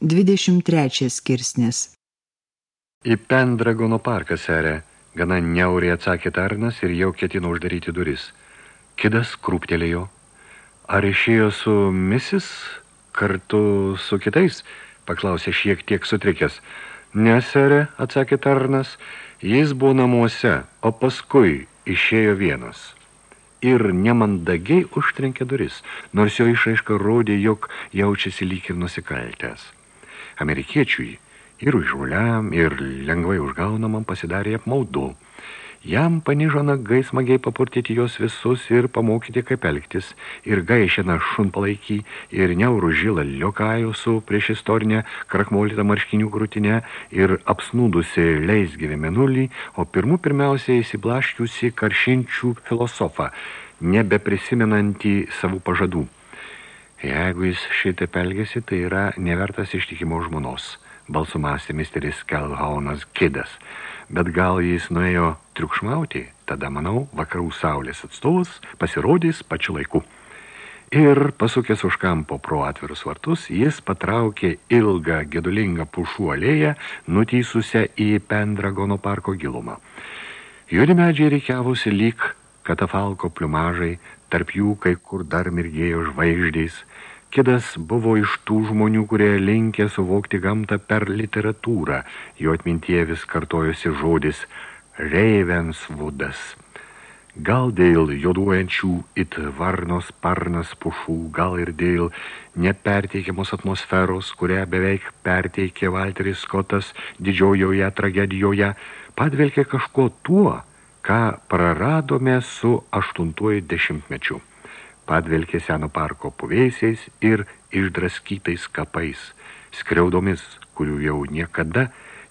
23 skirsnis Į Pendragono parką, serė, gana neuriai atsakė tarnas ir jau ketino uždaryti duris. Kidas krūptelėjo. Ar išėjo su misis kartu su kitais? Paklausė šiek tiek sutrikęs. Ne, serė, atsakė tarnas, jis buvo namuose, o paskui išėjo vienas ir nemandagiai užtrenkė duris, nors jo išaiška rodė, jog jaučiasi lyg ir nusikaltęs. Amerikiečiui ir užruliam, ir lengvai užgaunamam pasidarė apmaudu. Jam panižo nagai smagiai papurtyti jos visus ir pamokyti, kaip elgtis, ir gaišina šunpalaikį, ir neurų žilą liokajų su prieš istorinę krakmolytą marškinių krūtinę, ir apsnūdusi leisgyvį menulį, o pirmų pirmiausiai įsiblaškiusi karšinčių filosofą, nebeprisimenantį savų pažadų. Jeigu jis šitaip elgesi, tai yra nevertas ištikimo žmonos, balsu mąstė misteris Kelhaunas Kidas – bet gal jis nuėjo triukšmauti, tada, manau, vakarų saulės atstovas pasirodys pačiu laiku. Ir pasukęs už kampo pro atvirus vartus, jis patraukė ilgą gedulingą pušų alėją, nutysusią į Pendragono parko gilumą. Juodi medžiai reikiavusi lyg katafalko pliumažai, tarp jų kai kur dar mirgėjo žvaigždės, Kidas buvo iš tų žmonių, kurie linkė suvokti gamtą per literatūrą. Jo atmintie vis kartojosi žodis Ravenswoodas. Gal dėl joduojančių it varnos parnas pušų, gal ir dėl neperteikiamos atmosferos, kurią beveik perteikė Walteris Skotas didžiojoje tragedijoje, padvelkė kažko tuo, ką praradome su aštuntuoju dešimtmečiu padvelkė seno parko puvėsiais ir išdraskytais kapais, skriaudomis, kurių jau niekada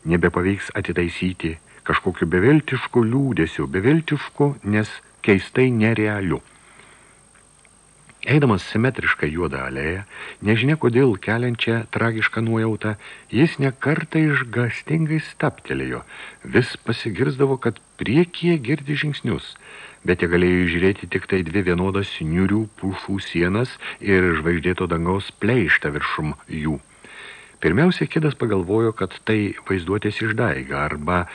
nebepaveiks atitaisyti, kažkokiu beveltišku liūdėsiu, beveltišku, nes keistai nerealiu. Eidamas simetrišką juodą alėją, nežinia kodėl keliančią tragišką nuojautą, jis nekartą išgastingai staptelėjo, vis pasigirzdavo, kad priekyje girdi žingsnius – bet jie galėjo žiūrėti tik tai dvi vienodas niurių pušų sienas ir žvaigždėto dangaus pleištą viršum jų. Pirmiausia, kidas pagalvojo, kad tai vaizduotės išdaiga arba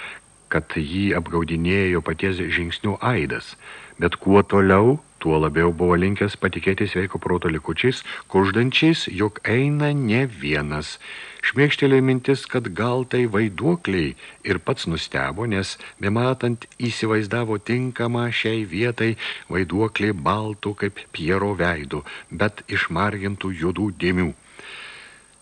kad jį apgaudinėjo paties žingsnių aidas, bet kuo toliau, tuo labiau buvo linkęs patikėti sveiko proto likučiais, kuždančiais, jog eina ne vienas – Šmėkštelė mintis, kad gal tai vaiduokliai ir pats nustebo, nes bematant įsivaizdavo tinkamą šiai vietai vaiduokliai baltų kaip Piero veidų, bet išmargintų juodų dėmių.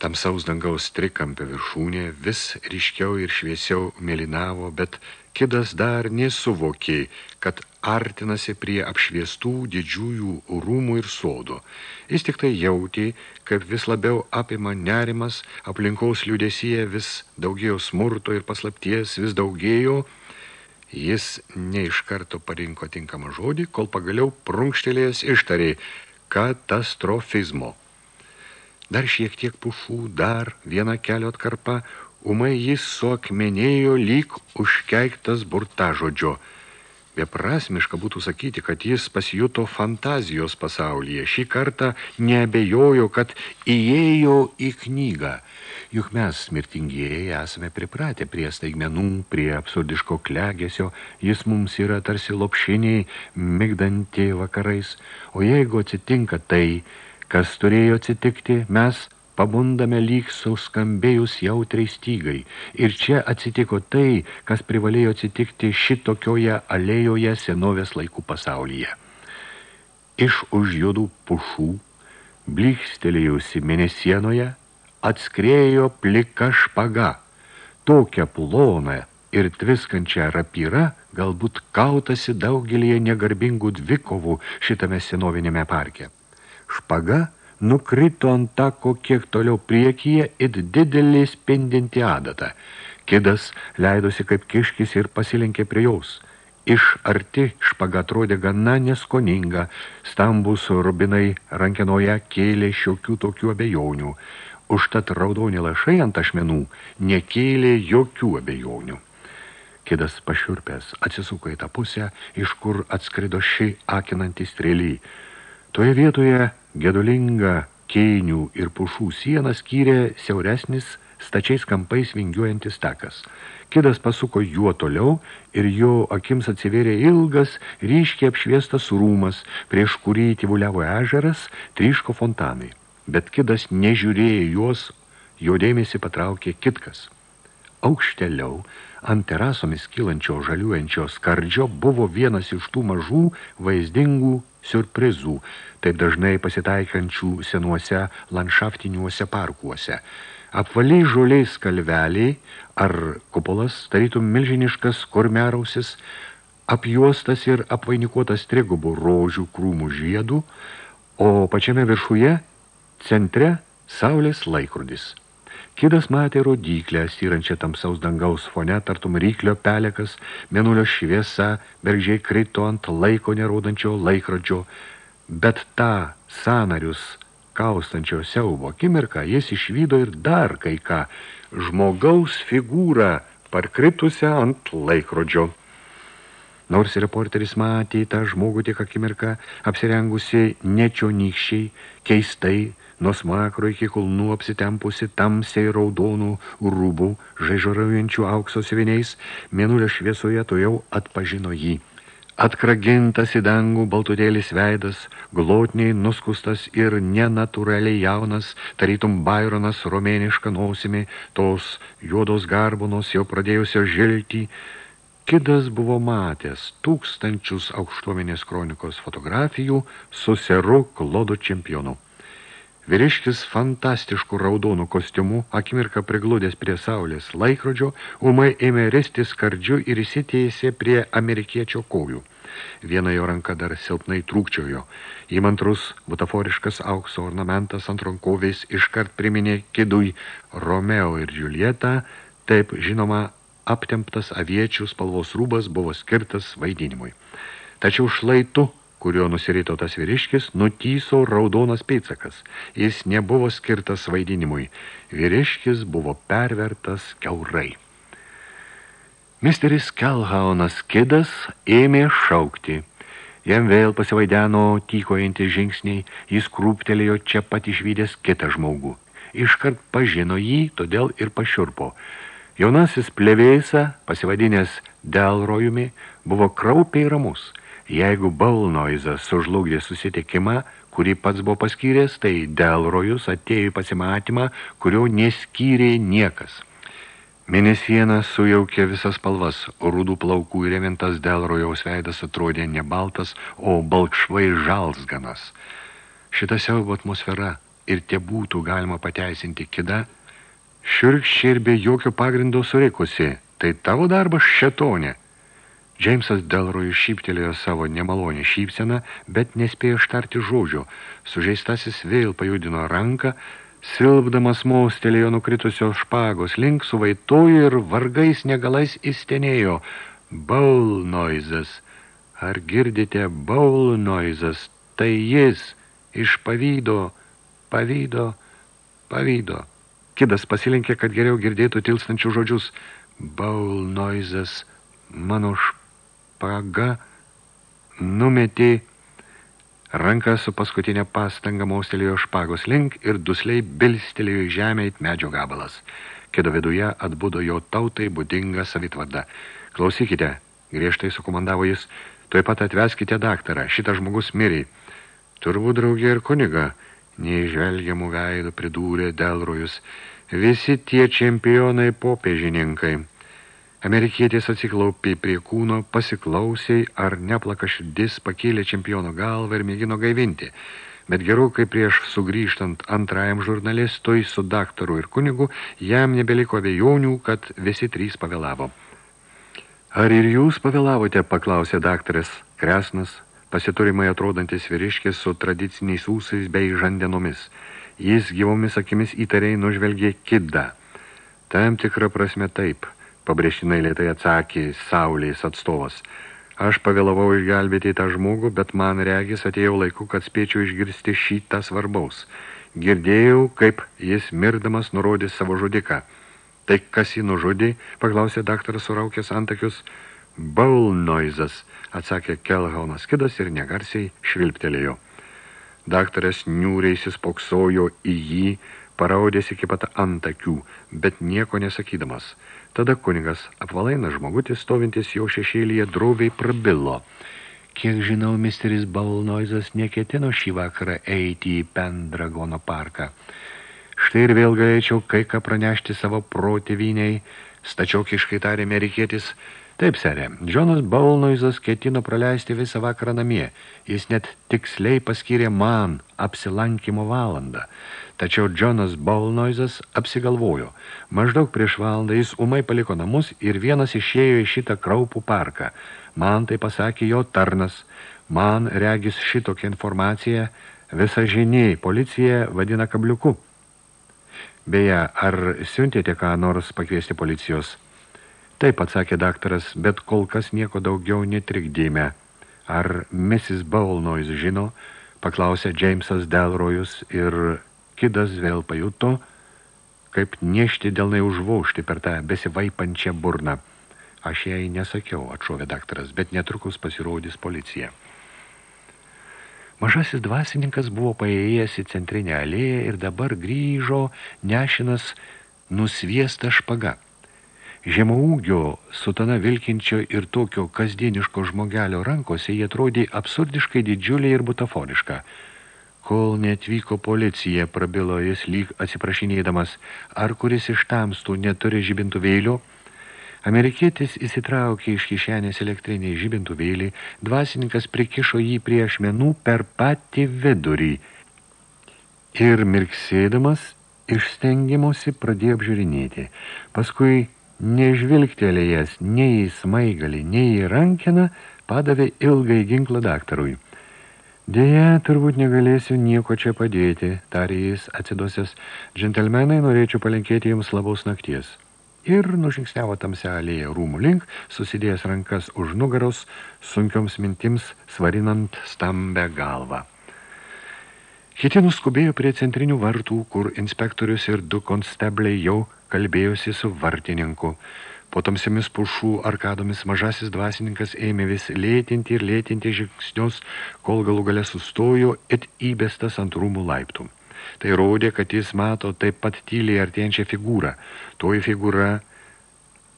Tamsaus dangaus trikampė viršūnė vis ryškiau ir šviesiau mėlynavo, bet kidas dar nesuvokė, kad artinasi prie apšviestų didžiųjų rūmų ir sodų. Jis tik tai jautė, kaip vis labiau apima nerimas, aplinkaus liūdesyje vis daugėjo smurto ir paslapties, vis daugėjo. Jis ne iš karto parinko tinkamą žodį, kol pagaliau prunkštelėjęs ištarė katastrofizmo. Dar šiek tiek pušų, dar viena kelio atkarpa, umai jis suakmenėjo lyg užkeiktas burtažodžio – Beprasmiška būtų sakyti, kad jis pasijuto fantazijos pasaulyje. Šį kartą neabejojo, kad įėjo į knygą. Juk mes, mirtingieji, esame pripratę prie staigmenų, prie absurdiško klegesio. Jis mums yra tarsi lopšiniai, migdanti vakarais. O jeigu atsitinka tai, kas turėjo atsitikti, mes pabundame lyg suskambėjus jautriai stygai. Ir čia atsitiko tai, kas privalėjo atsitikti šitokioje alėjoje senovės laikų pasaulyje. Iš už juodų pušų, blykstelėjusi mėnesienoje, atskrėjo plika špaga, tokia ploną ir tviskančią rapyrą, galbūt kautasi daugelėje negarbingų dvikovų šitame senovinėme parke. Špaga – nukrito ant tako kiek toliau priekyje it didelį spindinti adatą. Kidas leidosi kaip kiškis ir pasilenkė prie jaus. Iš arti špaga atrodė gana neskoninga, stambus rubinai rankenoje kėlė šiokių tokių abejonių. Užtat raudoni lašai ant ašmenų nekėlė jokių abejonių. Kidas pašiurpęs atsisuko į tą pusę, iš kur atskrido ši akinantį strėlį. Toje vietoje Gedulinga keinių ir pušų sieną skyrė siauresnis stačiais kampais vingiuojantis takas. Kidas pasuko juo toliau ir jo akims atsivėrė ilgas, ryškiai apšviestas rūmas, prieš kurį tyvuliavo ežeras, tryško fontanai. Bet kidas nežiūrėjo juos, jo dėmesį patraukė kitkas. Aukšteliau, ant terasomis kylančio žaliuojančio skardžio buvo vienas iš tų mažų vaizdingų siurprizų, taip dažnai pasitaikančių senuose landšaftiniuose parkuose – Apvaliai žoliais kalveliai ar kupolas, tarytum milžiniškas kormerausis, apjuostas ir apvainikuotas trigubų rožių krūmų žiedų, o pačiame viršuje centre saulės laikrodis. Kidas matė rodyklę, styrančią tamsaus dangaus fone, tartum ryklio pelekas, menulio šviesa, bergžiai krito ant laiko nerodančio laikrodžio, bet tą sanarius kaustančio siaubo akimirką jis išvydo ir dar kai ką žmogaus figūrą parkritusią ant laikrodžio. Nors reporteris matė tą žmogų tik akimirką, apsirengusi nečionykščiai, keistai, nuo smakro iki kulnų apsitempusi tamsiai raudonų rūbų, žaižaraujančių aukso sviniais, mėnulio šviesoje to jau atpažino jį. Atkragintas į dangų baltudėlis veidas, glotniai nuskustas ir nenatūraliai jaunas, tarytum Baironas romėnišką nosimi, tos juodos garbonos jau pradėjusio žilti, Kidas buvo matęs tūkstančius aukštuomenės kronikos fotografijų su seru klodo čempionu. Vyriškis fantastiškų raudonų kostiumų, akimirką prigludęs prie saulės laikrodžio, umai ėmė risti skardžiu ir įsiteisė prie amerikiečio kojų. Viena jo ranka dar silpnai trūkčiojo. Įmantrus, butaforiškas aukso ornamentas ant rankovės iškart priminė kidui Romeo ir Julietą, taip žinoma, aptemptas aviečių spalvos rūbas buvo skirtas vaidinimui. Tačiau šlaitu, kurio nusirito tas vyriškis, nutyso raudonas pėtsakas. Jis nebuvo skirtas vaidinimui. Vyriškis buvo pervertas keurai. Misteris Kelhaunas kidas ėmė šaukti. Jam vėl pasivaideno tykojantis žingsniai, jis krūptelėjo čia pat išvydęs kitą žmogų. Iškart pažino jį, todėl ir pašiurpo. Jaunasis plevėsa, pasivadinęs Delrojumi, buvo kraupiai ramus. Jeigu Balnoizas sužlugdė susitikimą, kurį pats buvo paskyręs, tai Delrojus atėjo į pasimatymą, kurio neskyrė niekas. Mėnesiena sujaukė visas spalvas, rudų plaukų įremintas Delrojaus veidas atrodė ne baltas, o balkšvai žalsganas. Šita siaubo atmosfera ir tie būtų galima pateisinti kida, širkščiai ir be jokio pagrindo surikusi, tai tavo darbas šetonė. Džeimsas Delrojus šyptelėjo savo nemalonę šypseną, bet nespėjo štarti žodžio. Sužeistasis vėl pajudino ranką, Silpdamas maustelėjo nukritusios špagos link, suvaitojo ir vargais negalais įstenėjo. Baul noizas. Ar girdite baul noizas? Tai jis iš pavydo, pavydo, pavydo. Kidas pasilinkė, kad geriau girdėtų tilstančių žodžius. Baul noizas, mano špaga, numetė Ranka su paskutinė pastanga maustelėjo špagos link ir dusliai bilstelėjo į žemę it medžio gabalas. Kido viduje atbudo jo tautai būdinga savitvarda. Klausykite, griežtai sukomandavo jis, tuoj pat atveskite daktarą, šitas žmogus mirė. Turbūt draugė ir kuniga, neižvelgiamų veidų pridūrė Delrojus. Visi tie čempionai popiežininkai. Amerikietis atsiklaupė prie kūno, pasiklausiai, ar neplaka širdis, pakėlė čempiono galvą ir mėgino gaivinti. Bet gerokai prieš sugrįžtant antrajam žurnalistui su daktaru ir kunigu, jam nebeliko abejonių, kad visi trys pavėlavo. Ar ir jūs pavėlavote, paklausė daktaras Kresnas, pasiturimai atrodantis vyriškis su tradiciniais ūsais bei žandenomis. Jis gyvomis akimis įtariai nužvelgė kidą. Tam tikrą prasme taip – pabrėžtinai lėtai atsakė Saulės atstovas. Aš pavėlavau išgelbėti tą žmogų, bet man regis atėjau laiku, kad spėčiau išgirsti šitą svarbaus. Girdėjau, kaip jis mirdamas nurodė savo žudiką. Tai kas jį nužudė, paklausė daktaras suraukęs antakius. Baulnoizas, atsakė Kelhaunas kidas ir negarsiai švilptelėjo. Daktaras niūriai spoksojo į jį, paraudės iki pat antakių, bet nieko nesakydamas. Tada kunigas apvalainas žmogutis, stovintis jo šešėlyje, droviai prabilo. Kiek žinau, misteris Balnoizas neketino šį vakarą eiti į Pendragono parką. Štai ir vėl galėčiau kai ką pranešti savo protėviniai, stačiokiškai tarė amerikietis, Taip, serė, Džonas Baulnoizas ketino praleisti visą vakarą namie. Jis net tiksliai paskyrė man apsilankimo valandą. Tačiau Džonas Baulnoizas apsigalvojo. Maždaug prieš valandą jis umai paliko namus ir vienas išėjo į šitą kraupų parką. Man tai pasakė jo tarnas. Man regis šitokią informaciją visą žiniai policija vadina kabliuku. Beje, ar siuntėte ką nors pakviesti policijos? Taip, atsakė daktaras, bet kol kas nieko daugiau netrikdėme. Ar Mrs. Bowlnois žino, paklausė Jamesas Delrojus ir kidas vėl pajuto, kaip niešti dėl neužvaušti per tą besivaipančią burną. Aš jai nesakiau, atšovė daktaras, bet netrukus pasirodys policija. Mažasis dvasininkas buvo paėjęs į centrinę alėją ir dabar grįžo nešinas nusviestą špagą. Žemaūgio sutana vilkinčio ir tokio kasdieniško žmogelio rankose jie atrodė absurdiškai didžiulė ir butafoniška. Kol netvyko policija, prabilo jis lyg atsiprašinėdamas, ar kuris iš tamstų neturi žibintuvėlio, Amerikietis įsitraukė iš kišenės elektrinį žibintuvėlį, dvasininkas prikišo jį prie ašmenų per patį vidurį ir mirksėdamas iš stengimusi pradėjo apžiūrinėti. Paskui nežvilgtelėjęs nei į smaigalį, nei į rankeną, padavė ilgai ginklą daktarui. Dėja, turbūt negalėsiu nieko čia padėti, tarė jis atsidosias. Džentelmenai, norėčiau palinkėti jums labos nakties. Ir nužingsniavo tamsią alėją rūmų link, susidėjęs rankas už nugaros, sunkioms mintims svarinant stambę galvą. Kiti nuskubėjo prie centrinių vartų, kur inspektorius ir du konstebliai jau kalbėjosi su vartininku. Po tamsiamis pušų arkadomis mažasis dvasininkas ėmė vis lėtinti ir lėtinti žingsnius, kol galų gale sustojo it įbestas ant rūmų laiptų. Tai rodė, kad jis mato taip pat tyliai artėjančią figūrą. Toji figūra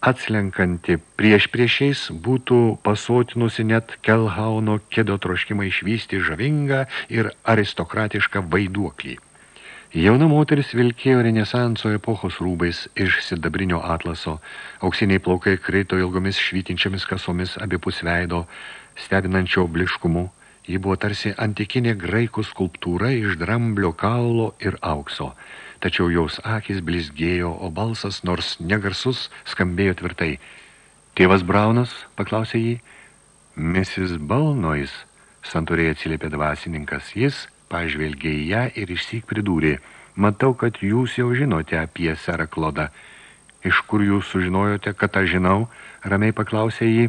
atslenkanti prieš priešiais būtų pasotinusi net Kelhauno kedo troškimą išvysti žavingą ir aristokratišką vaiduoklį. Jauna moteris vilkėjo renesanso epochos rūbais iš sidabrinio atlaso, auksiniai plaukai kreito ilgomis švytinčiamis kasomis abipus veido, stebinančio bliškumu. Ji buvo tarsi antikinė graikų skulptūra iš dramblio kaulo ir aukso. Tačiau jaus akis blizgėjo, o balsas, nors negarsus, skambėjo tvirtai. Tėvas Braunas, paklausė jį. Mrs. Balnois, santūriai atsiliepė dvasininkas, jis pažvelgė į ją ir išsyk pridūrė, matau, kad jūs jau žinote apie serą Klodą. Iš kur jūs sužinojote, kad aš žinau, ramiai paklausė jį.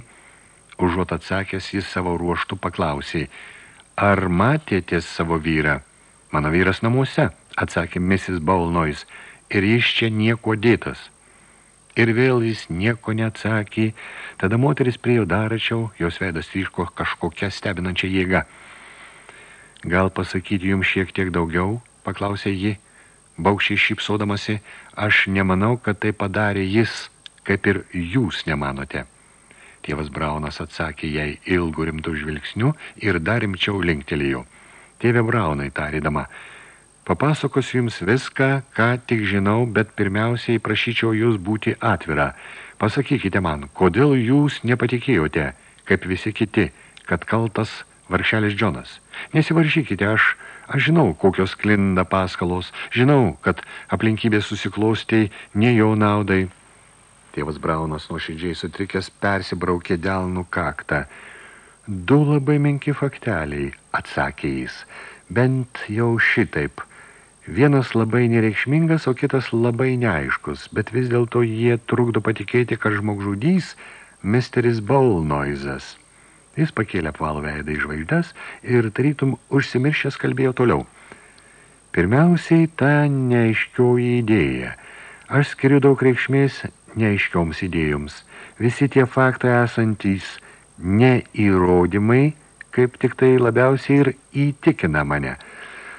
Užuot atsakęs, jis savo ruoštų paklausė, ar matėtės savo vyrą? Mano vyras namuose, atsakė Mrs. Baulnois, ir jis čia nieko dėtas. Ir vėl jis nieko neatsakė, tada moteris priejo daračiau, jos veidas ryško kažkokia stebinančia jėga. Gal pasakyti jums šiek tiek daugiau, paklausė ji, baukščiai šypsodamasi, aš nemanau, kad tai padarė jis, kaip ir jūs nemanote. Tėvas Braunas atsakė jai ilgų rimtų žvilgsnių ir dar rimčiau linktelėjo. Tėvė Braunai, tarydama, papasakosiu jums viską, ką tik žinau, bet pirmiausiai prašyčiau jūs būti atvira. Pasakykite man, kodėl jūs nepatikėjote, kaip visi kiti, kad kaltas varšelis Džonas. Nesivaržykite, aš, aš žinau, kokios klinda paskalos, žinau, kad aplinkybės susiklostei ne jo naudai. Tėvas Braunas nuoširdžiai sutrikęs persibraukė delnų kaktą. Du labai menki fakteliai, atsakė jis, bent jau šitaip. Vienas labai nereikšmingas, o kitas labai neaiškus, bet vis dėlto jie trukdo patikėti, kad žmogžudys misteris Baulnoizas. Jis pakėlė apvalų veidą į žvaigždas ir tarytum užsimiršęs kalbėjo toliau. Pirmiausiai, ta neaiškioji idėja. Aš skiriu daug reikšmės neaiškioms idėjoms. Visi tie faktai esantys neįrodymai, kaip tik tai labiausiai ir įtikina mane –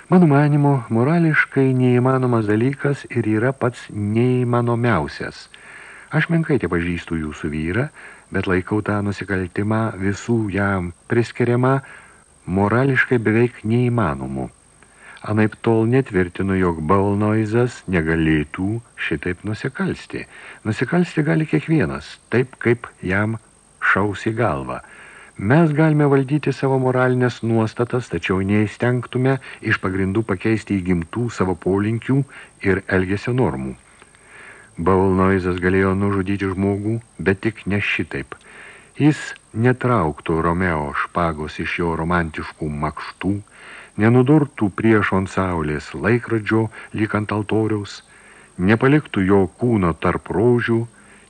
Mano manimo, morališkai neįmanomas dalykas ir yra pats neįmanomiausias. Aš menkai te pažįstu jūsų vyrą, bet laikau tą nusikaltimą visų jam priskiriamą morališkai beveik neįmanomu. Anaip tol netvirtinu, jog Balnoizas negalėtų šitaip nusikalsti. Nusikalsti gali kiekvienas, taip kaip jam šaus į galvą. Mes galime valdyti savo moralinės nuostatas, tačiau neįstengtume iš pagrindų pakeisti įgimtų savo polinkių ir elgesio normų. Balnoizas galėjo nužudyti žmogų, bet tik ne šitaip. Jis netrauktų Romeo špagos iš jo romantiškų makštų, nenudurtų priešo ant saulės laikrodžio lyg ant altoriaus, nepaliktų jo kūno tarp rožių,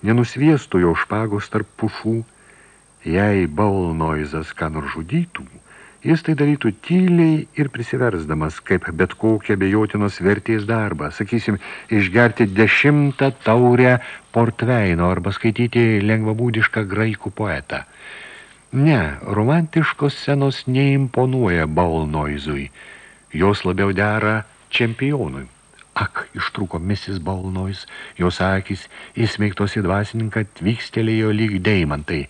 nenusviestų jo špagos tarp pušų, jei Baulnoizas ką nors žudytų, jis tai darytų tyliai ir prisiversdamas, kaip bet kokia bejotinos vertės darbą, sakysim, išgerti dešimtą taurę portveino arba skaityti lengvabūdišką graikų poetą – Ne, romantiškos scenos neimponuoja Baulnoizui. Jos labiau dera čempionui. Ak, ištruko Mrs. Baulnois, jos akis įsmeigtos į dvasininką tvykstelėjo lyg deimantai.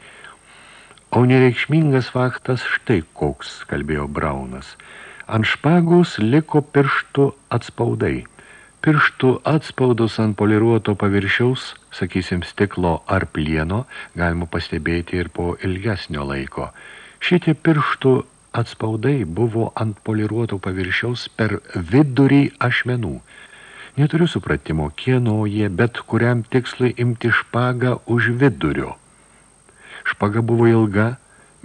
O nereikšmingas faktas štai koks, kalbėjo Braunas. Ant špagos liko pirštų atspaudai – pirštų atspaudus ant poliruoto paviršiaus, sakysim, stiklo ar plieno, galima pastebėti ir po ilgesnio laiko. Šitie pirštų atspaudai buvo ant poliruoto paviršiaus per vidurį ašmenų. Neturiu supratimo, kieno jie, bet kuriam tikslai imti špagą už vidurio. Špaga buvo ilga,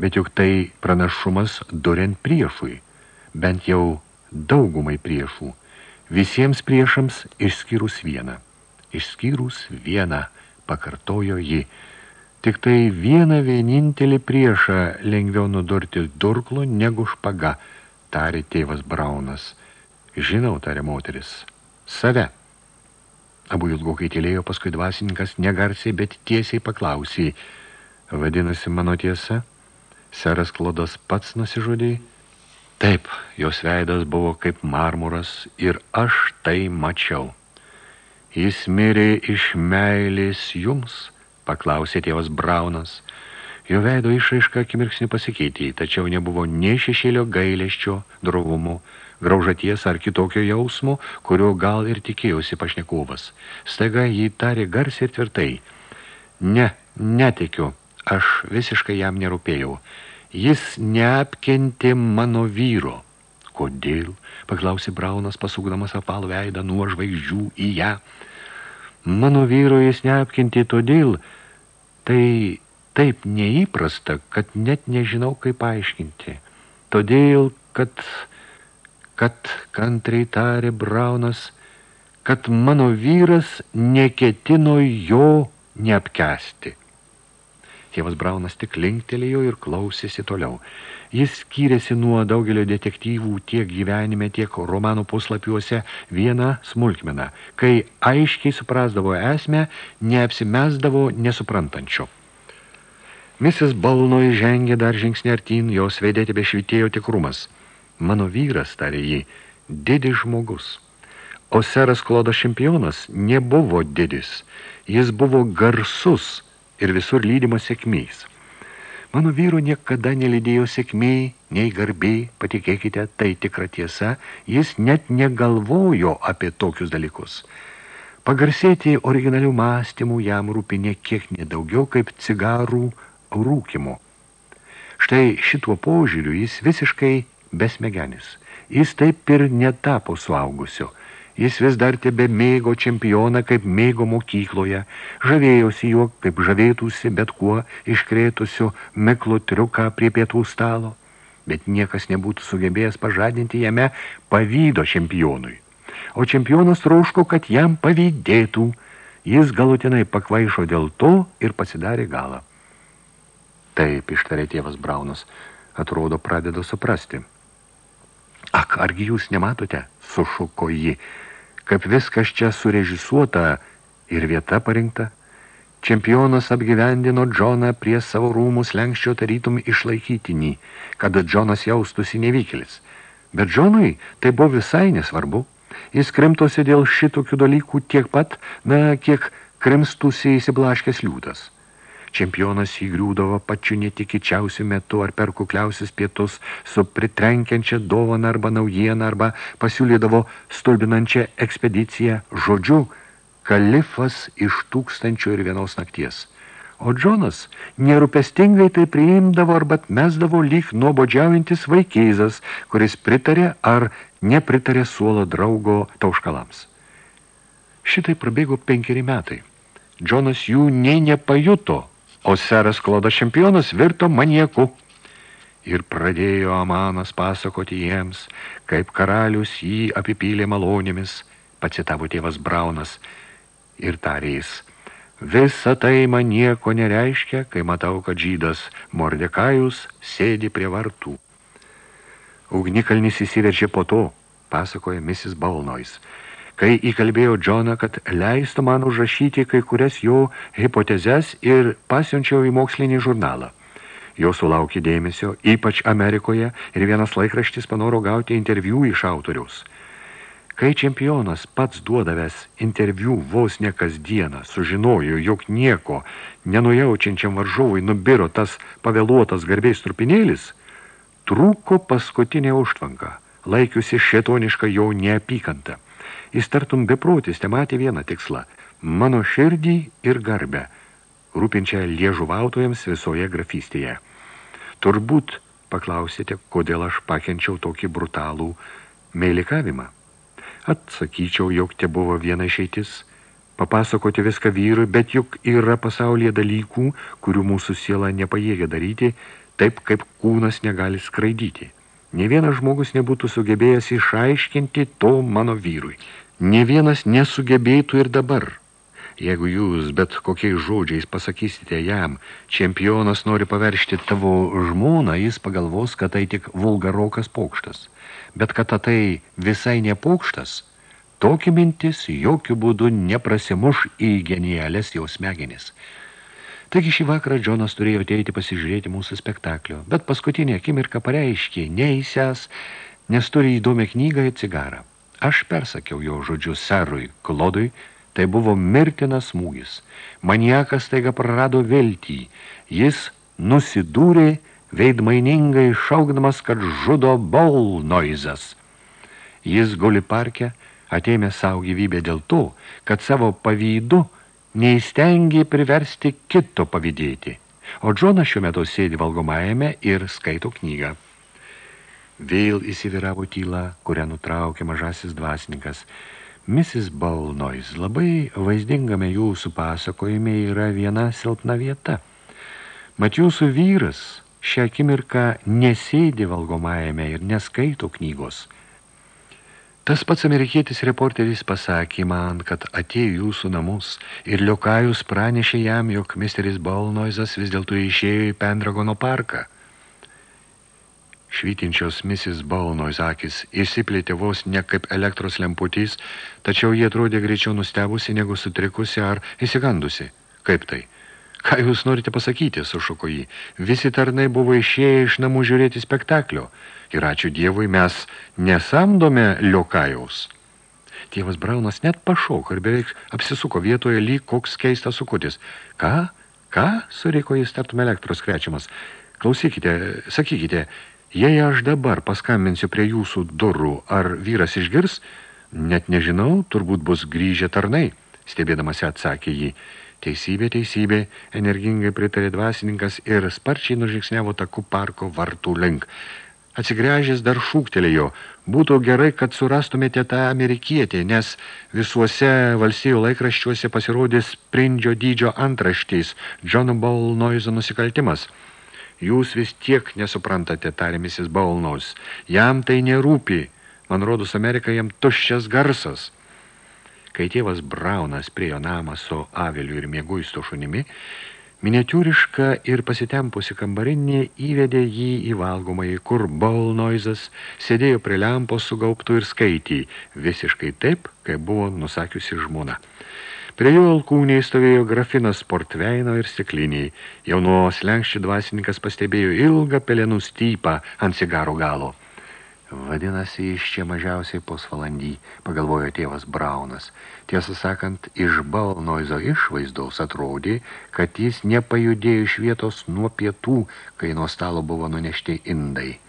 bet juk tai pranašumas durint priešui, bent jau daugumai priešų visiems priešams išskyrus vieną. Išskyrus vieną, pakartojo ji. Tik tai vieną vienintelį priešą lengviau nudurti durklu negu špaga, tarė tėvas Braunas. Žinau, tarė moteris, save. Abu ilgokai tylėjo, paskui dvasininkas negarsiai, bet tiesiai paklausė. Vadinasi, mano tiesa, seras Klodas pats nusižudė, Taip, jos veidas buvo kaip marmuras ir aš tai mačiau. Jis mirė iš meilės jums, paklausė tėvas Braunas. Jo veido išraiška akimirksnį pasikeitė, tačiau nebuvo nei šešėlio gailėščio, drovumo, graužaties ar kitokio jausmo, kurio gal ir tikėjusi pašnekovas. Staiga jį tarė garsiai ir tvirtai. Ne, netikiu, aš visiškai jam nerūpėjau. Jis neapkentė mano vyro. Kodėl? Paklausė Braunas, pasukdamas apal veidą nuo žvaigždžių į ją. Mano vyro jis neapkentė todėl, tai taip neįprasta, kad net nežinau, kaip paaiškinti. Todėl, kad, kad kantriai tarė Braunas, kad mano vyras neketino jo neapkesti. Tėvas Braunas tik linktelėjo ir klausėsi toliau. Jis skyrėsi nuo daugelio detektyvų tiek gyvenime, tiek romanų puslapiuose vieną smulkmeną, kai aiškiai suprasdavo esmę, neapsimesdavo nesuprantančio. Mrs. Balnoj žengė dar žingsnį artin, jos veidė tebe švitėjo tikrumas. Mano vyras, tarė jį, didis žmogus. O seras Klodas čempionas nebuvo didis, jis buvo garsus, ir visur lydimas sėkmiais. Mano vyru niekada nelydėjo sėkmiai, nei garbiai, patikėkite, tai tikra tiesa, jis net negalvojo apie tokius dalykus. Pagarsėti originalių mąstymų jam rūpinė kiek nedaugiau kaip cigarų rūkimo. Štai šituo požiūriu jis visiškai besmegenis. Jis taip ir netapo suaugusio – Jis vis dar tebe mėgo čempioną, kaip mėgo mokykloje, žavėjosi juo, kaip žavėtųsi bet kuo iškrėtusiu meklo triuką prie pietų stalo, bet niekas nebūtų sugebėjęs pažadinti jame pavydo čempionui. O čempionas trauško, kad jam pavydėtų, jis galutinai pakvaišo dėl to ir pasidarė galą. Taip, ištarė tėvas Braunas, atrodo pradeda suprasti. Ak, argi jūs nematote, sušuko ji, kaip viskas čia surežisuota ir vieta parinkta. Čempionas apgyvendino Džoną prie savo rūmų slengščio tarytum išlaikytinį, kad Džonas jaustųsi nevykėlis. Bet Džonui tai buvo visai nesvarbu. Jis krimtosi dėl šitokių dalykų tiek pat, na, kiek krimstusi įsiblaškęs liūtas. Čempionas įgriūdavo pačiu netikičiausiu metu ar per kukliausius pietus su pritrenkiančia dovana arba naujiena arba pasiūlydavo stulbinančią ekspediciją žodžiu kalifas iš tūkstančių ir vienos nakties. O Džonas nerūpestingai tai priimdavo arba mesdavo lyg nuobodžiaujantis vaikėzas, kuris pritarė ar nepritarė suolo draugo tauškalams. Šitai prabėgo penkeri metai. Džonas jų nei nepajuto, o seras Klodas čempionas virto manieku. Ir pradėjo Amanas pasakoti jiems, kaip karalius jį apipylė malonėmis, pacitavo tėvas Braunas, ir tarės, visa tai man nieko nereiškia, kai matau, kad žydas Mordekajus sėdi prie vartų. Ugnikalnis įsiveržė po to, pasakoja Mrs. Balnois, kai įkalbėjo Džoną, kad leistų man užrašyti kai kurias jo hipotezes ir pasiunčiau į mokslinį žurnalą. Jo sulaukė dėmesio, ypač Amerikoje, ir vienas laikraštis panoro gauti interviu iš autoriaus. Kai čempionas pats duodavęs interviu vos ne kasdieną, sužinojo, jog nieko nenujaučiančiam varžovui nubiro tas pavėluotas garbiais trupinėlis, trūko paskutinė užtvanka, laikiusi šetonišką jo neapykantą. Jis tartum beprotis, te matė vieną tikslą – mano širdį ir garbę, rūpinčią liežuvautojams visoje grafystėje. Turbūt paklausėte, kodėl aš pakenčiau tokį brutalų meilikavimą. Atsakyčiau, jog te buvo viena išeitis – papasakoti viską vyrui, bet juk yra pasaulyje dalykų, kurių mūsų siela nepajėgia daryti, taip kaip kūnas negali skraidyti. Ne vienas žmogus nebūtų sugebėjęs išaiškinti to mano vyrui – Ne vienas nesugebėtų ir dabar. Jeigu jūs bet kokiais žodžiais pasakysite jam, čempionas nori paveršti tavo žmoną, jis pagalvos, kad tai tik vulgarokas paukštas. Bet kad tai visai ne paukštas, tokia mintis jokių būdų neprasimuš į genialės jau smegenis. Taigi šį vakarą Džonas turėjo ateiti pasižiūrėti mūsų spektaklio, bet paskutinė akimirka pareiškė, neįsęs, nes turi įdomią knygą ir cigarą. Aš persakiau jo žodžius serui Klodui, tai buvo mirtinas smūgis. Maniakas taiga prarado viltį. Jis nusidūrė veidmainingai šaukdamas, kad žudo Bolnoizas. Jis guli parke, atėmė savo gyvybę dėl to, kad savo pavydu neįstengė priversti kito pavydėti. O Džonas šiuo metu sėdi valgomajame ir skaito knygą. Vėl įsiviravo tyla, kurią nutraukė mažasis dvasininkas. Mrs. Balnois, labai vaizdingame jūsų pasakojime yra viena silpna vieta. Mat jūsų vyras šią akimirką nesėdi valgomajame ir neskaito knygos. Tas pats amerikietis reporteris pasakė man, kad atėjo jūsų namus ir Liokajus pranešė jam, jog misteris Balnoizas vis dėlto išėjo į Pendragono parką. Švytinčios Mrs. Balnois akis įsiplėtė vos ne kaip elektros lemputys, tačiau jie atrodė greičiau nustebusi negu sutrikusi ar įsigandusi. Kaip tai? Ką jūs norite pasakyti, sušuko jį. Visi tarnai buvo išėję iš namų žiūrėti spektaklio. Ir ačiū Dievui, mes nesamdome liokajaus. Tėvas Braunas net pašoko ir beveik apsisuko vietoje lyg koks keistas sukutis. Ką? Ką? suriko jis tartum elektros krečiamas. Klausykite, sakykite, Jei aš dabar paskambinsiu prie jūsų durų, ar vyras išgirs, net nežinau, turbūt bus grįžę tarnai, stebėdamas atsakė jį. Teisybė, teisybė, energingai pritarė dvasininkas ir sparčiai nužingsnevo taku parko vartų link. Atsigręžęs dar šūktelėjo, būtų gerai, kad surastumėte tą amerikietį, nes visuose valstijų laikraščiuose pasirodys sprindžio dydžio antraštys John Ball Noizo nusikaltimas – Jūs vis tiek nesuprantate, tarė Mrs. Baulnaus. Jam tai nerūpi. Man rodos, Amerika jam tuščias garsas. Kai tėvas Braunas priejo namą su aveliu ir mėguisto šunimi, miniatiūriška ir pasitempusi kambarinė įvedė jį į valgomąjį, kur Baulnoizas sėdėjo prie lempos su gaubtu ir skaitį, visiškai taip, kaip buvo nusakiusi žmona. Prie jo alkūniai stovėjo grafinas portveino ir stikliniai. Jau nuo slenkščių dvasininkas pastebėjo ilgą pelenų stypą ant cigaro galo. Vadinasi, iš čia mažiausiai pusvalandį, pagalvojo tėvas Braunas. Tiesą sakant, iš Balnoizo išvaizdaus atrodė, kad jis nepajudėjo iš vietos nuo pietų, kai nuo stalo buvo nunešti indai.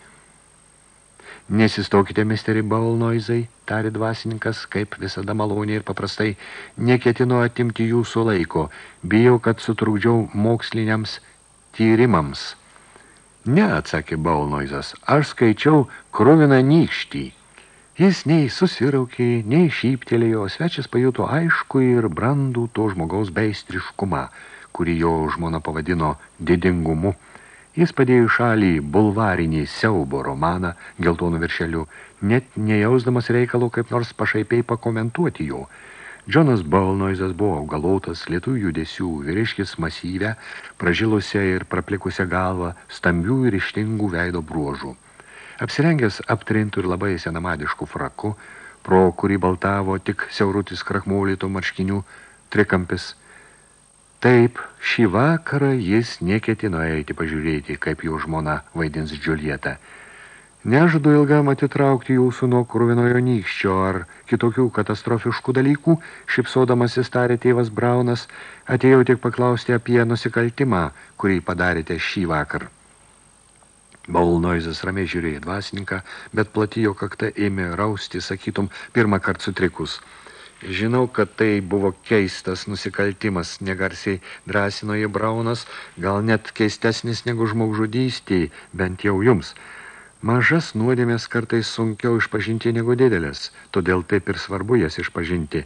Nesistokite, misteri Balnoizai, tari dvasininkas, kaip visada maloniai ir paprastai, neketino atimti jūsų laiko, bijau, kad sutrukdžiau moksliniams tyrimams. Ne, atsakė Baulnoizas, aš skaičiau kruviną nykštį. Jis nei susiraukė, nei šyptelėjo, svečias pajuto aišku ir brandų to žmogaus beistriškumą, kurį jo žmona pavadino didingumu. Jis padėjo šalį bulvarinį siaubo romaną geltonų viršelių, net nejausdamas reikalo kaip nors pašaipiai pakomentuoti jo – Džonas Balnoizas buvo augalotas, lietų judesių, vyriškis masyvę, pražilusią ir praplikusią galvą, stambių ir ištingų veido bruožų. Apsirengęs aptrintų ir labai senamadiškų fraku, pro kurį baltavo tik siaurutis krakmaulyto marškinių trikampis. Taip, šį vakarą jis neketino eiti pažiūrėti, kaip jo žmona vaidins Džiulietą – Nežadu ilgam atitraukti jūsų nuo kruvinojo nykščio ar kitokių katastrofiškų dalykų, šipsodamas įstarė tėvas Braunas, atėjau tik paklausti apie nusikaltimą, kurį padarėte šį vakar. Baulnoizas ramiai žiūrėjo dvasininką, bet platijo kakta ėmė rausti, sakytum, pirmą kartą sutrikus. Žinau, kad tai buvo keistas nusikaltimas, negarsiai drąsino jį Braunas, gal net keistesnis negu žmogžudystė, bent jau jums – Mažas nuodėmės kartais sunkiau išpažinti negu didelės, todėl taip ir svarbu jas išpažinti.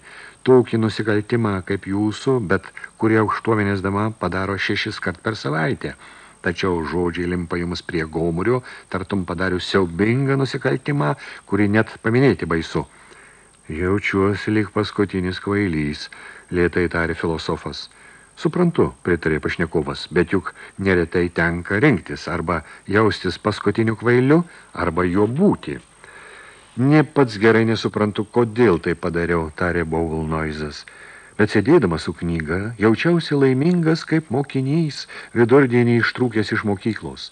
Tokį nusikaltimą kaip jūsų, bet kurie aukštuomenės dama padaro šešis kart per savaitę. Tačiau žodžiai limpa jums prie gomurio, tartum padarius siaubingą nusikaltimą, kurį net paminėti baisu. Jaučiuosi lyg paskutinis kvailys, lėtai tarė filosofas. Suprantu, pritarė pašnekovas, bet juk neretai tenka rinktis arba jaustis paskutiniu kvailiu, arba jo būti. Ne pats gerai nesuprantu, kodėl tai padariau, tarė Boulnoizas. Bet sėdėdamas su knyga, jaučiausi laimingas kaip mokinys, vidurdienį ištrūkęs iš mokyklos.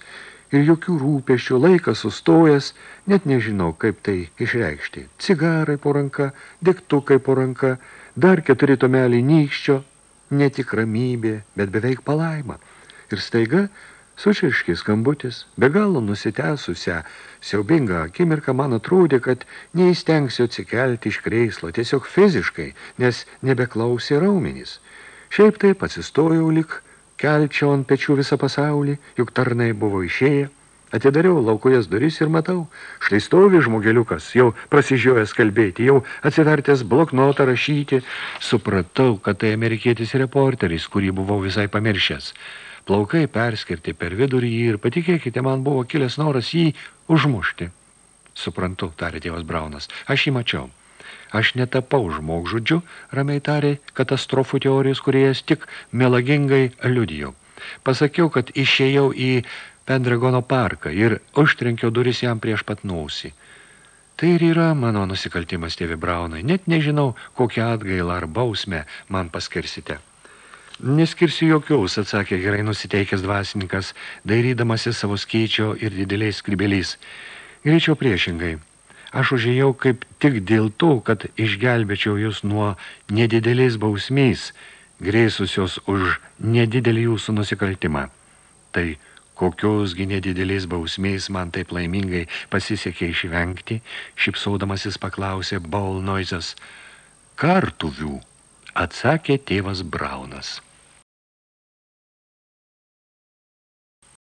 Ir jokių rūpeščių laikas sustojęs, net nežinau, kaip tai išreikšti. Cigarai po ranka, degtukai po ranka, dar keturi tomeliai nykščio, ne tik ramybė, bet beveik palaima. Ir staiga sučirškis skambutis, be galo nusitęsusią, siaubingą akimirką man atrodė, kad neįstengsiu atsikelti iš kreislo, tiesiog fiziškai, nes nebeklausė raumenys. Šiaip taip atsistojau lik, kelčiau ant pečių visą pasaulį, juk tarnai buvo išėję. Atidariau laukojas duris ir matau, štai stovi žmogeliukas, jau prasižiojęs kalbėti, jau atsivertęs bloknotą rašyti. Supratau, kad tai amerikietis reporteris, kurį buvau visai pamiršęs. Plaukai perskirti per vidurį ir patikėkite, man buvo kilęs noras jį užmušti. Suprantu, tarė tėvas Braunas, aš jį mačiau. Aš netapau žmogžudžiu, ramiai tarė katastrofų teorijos, kuriejas tik melagingai liudijau. Pasakiau, kad išėjau į Pendragono parką ir užtrenkiau duris jam prieš pat nausį. Tai ir yra mano nusikaltimas, tėvi Braunai. Net nežinau, kokią atgailą ar bausmę man paskirsite. Neskirsiu jokiaus, atsakė gerai nusiteikęs dvasininkas, dairydamasi savo skaičio ir dideliais skribeliais. Greičiau priešingai. Aš užėjau kaip tik dėl to, kad išgelbėčiau jūs nuo nedidelės bausmės, grėsusios už nedidelį jūsų nusikaltimą. Tai Kokios gi nedidelės bausmės man taip laimingai pasisekė išvengti, šipsaudamasis paklausė Bolnoizas. Kartuvių, atsakė tėvas Braunas.